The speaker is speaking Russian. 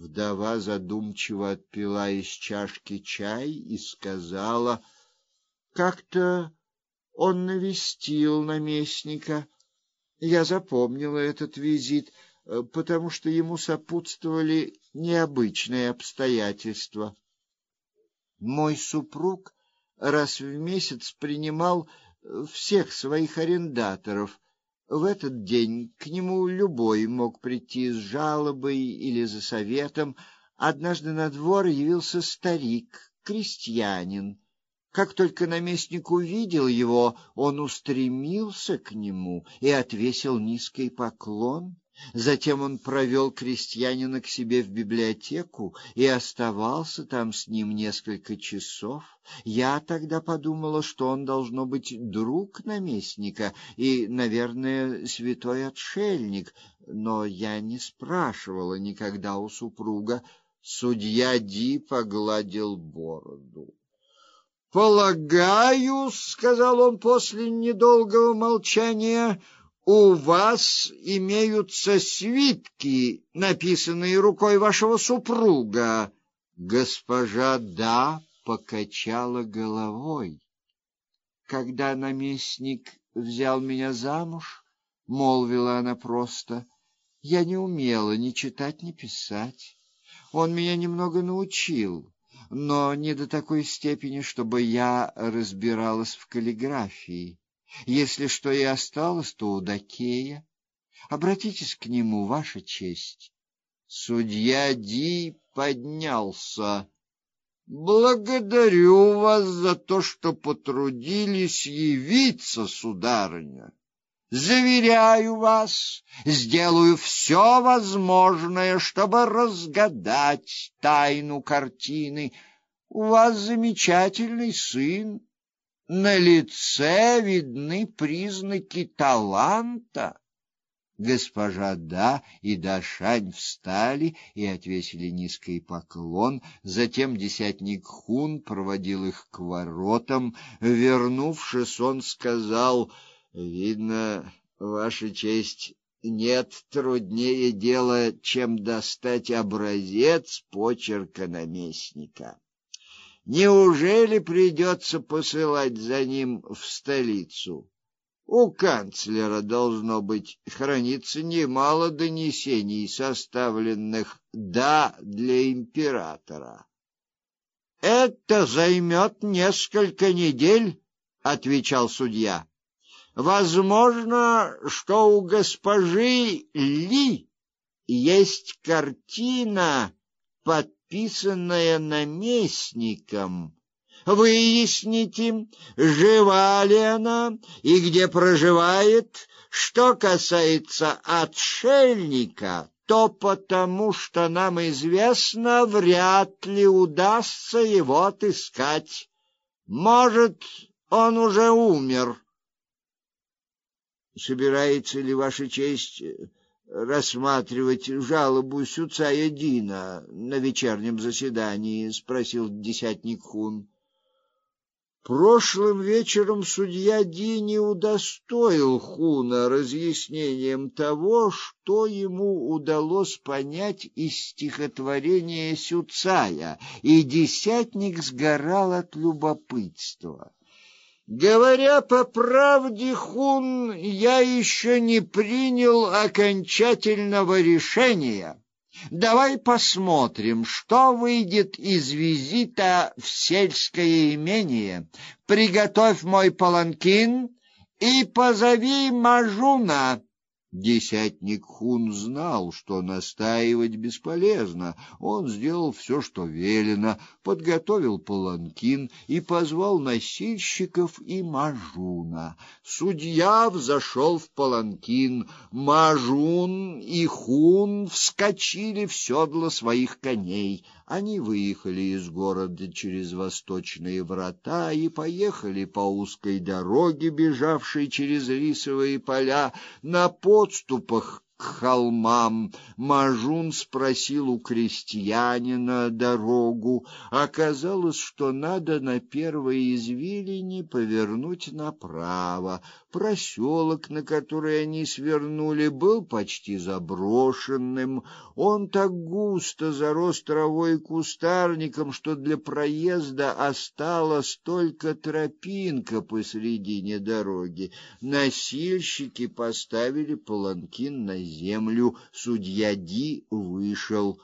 Вдова задумчиво отпила из чашки чай и сказала: "Как-то он навестил наместника. Я запомнила этот визит, э, потому что ему сопутствовали необычные обстоятельства. Мой супруг раз в месяц принимал э, всех своих арендаторов. В этот день к нему любой мог прийти с жалобой или за советом. Однажды на двор явился старик, крестьянин. Как только наместник увидел его, он устремился к нему и отвесил низкий поклон. Затем он провел крестьянина к себе в библиотеку и оставался там с ним несколько часов. Я тогда подумала, что он должно быть друг наместника и, наверное, святой отшельник, но я не спрашивала никогда у супруга. Судья Ди погладил бороду. Полагаю, сказал он после недолгого молчания, у вас имеются свитки, написанные рукой вашего супруга. Госпожа да покачала головой. Когда наместник взял меня замуж, молвила она просто, я не умела ни читать, ни писать. Он меня немного научил, но не до такой степени, чтобы я разбиралась в каллиграфии. Если что и осталось, то у Дакея. Обратитесь к нему, ваша честь. Судья Ди поднялся. Благодарю вас за то, что потрудились явиться, сударыня. Заверяю вас, сделаю все возможное, чтобы разгадать тайну картины. У вас замечательный сын, на лице видны признаки таланта. Госпожа Да и Дашань встали и отвесили низкий поклон, затем десятник Хун проводил их к воротам. Вернувшись, он сказал: "Видно, ваша честь, нет труднее дела, чем достать образец почерка наместника". Неужели придется посылать за ним в столицу? У канцлера должно быть храниться немало донесений, составленных да для императора. Это займет несколько недель, отвечал судья. Возможно, что у госпожи Ли есть картина под подписанное наместником. Выясните, жива ли она и где проживает. Что касается отшельника, то потому что нам известно, вряд ли удастся его отыскать. Может, он уже умер. Собирается ли ваша честь рассматривать жалобу Сюцая Дина на вечернем заседании, спросил десятник Хун. Прошлым вечером судья Ди не удостоил Хуна разъяснением того, что ему удалось понять из стихотворения Сюцая, и десятник сгорал от любопытства. Говоря по правде, Хун, я еще не принял окончательного решения. Давай посмотрим, что выйдет из визита в сельское имение. Приготовь мой паланкин и позови Мажуна. Десятник Хун знал, что настаивать бесполезно. Он сделал все, что велено, подготовил паланкин и позвал носильщиков и Мажуна. Судья взошел в паланкин. Мажун и Хун вскочили в седло своих коней. Они выехали из города через восточные врата и поехали по узкой дороге, бежавшей через рисовые поля, на подступах к холмам. Мажун спросил у крестьянина дорогу. Оказалось, что надо на первой извилине повернуть направо. Проселок, на который они свернули, был почти заброшенным. Он так густо зарос травой и кустарником, что для проезда осталась только тропинка посредине дороги. Носильщики поставили паланкин на землю. Судья Ди вышел.